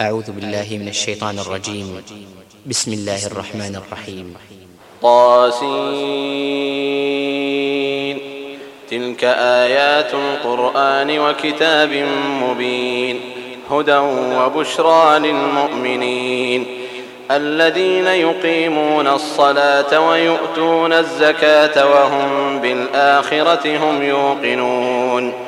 أعوذ بالله من الشيطان الرجيم. بسم الله الرحمن الرحيم. طاسين. تلك آيات القرآن وكتاب مبين. هدى وبشرى للمؤمنين. الذين يقيمون الصلاة ويؤتون الزكاة وهم بالآخرة هم يوقنون.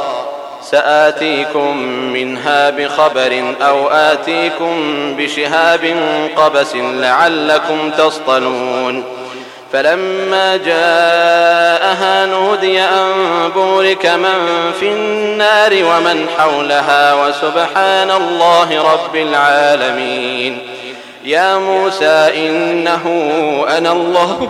سآتيكم منها بخبر أو آتيكم بشهاب قبس لعلكم تصطلون. فلما جاءها نودي أن بورك من في النار ومن حولها وسبحان الله رب العالمين. يا موسى إنه أنا الله.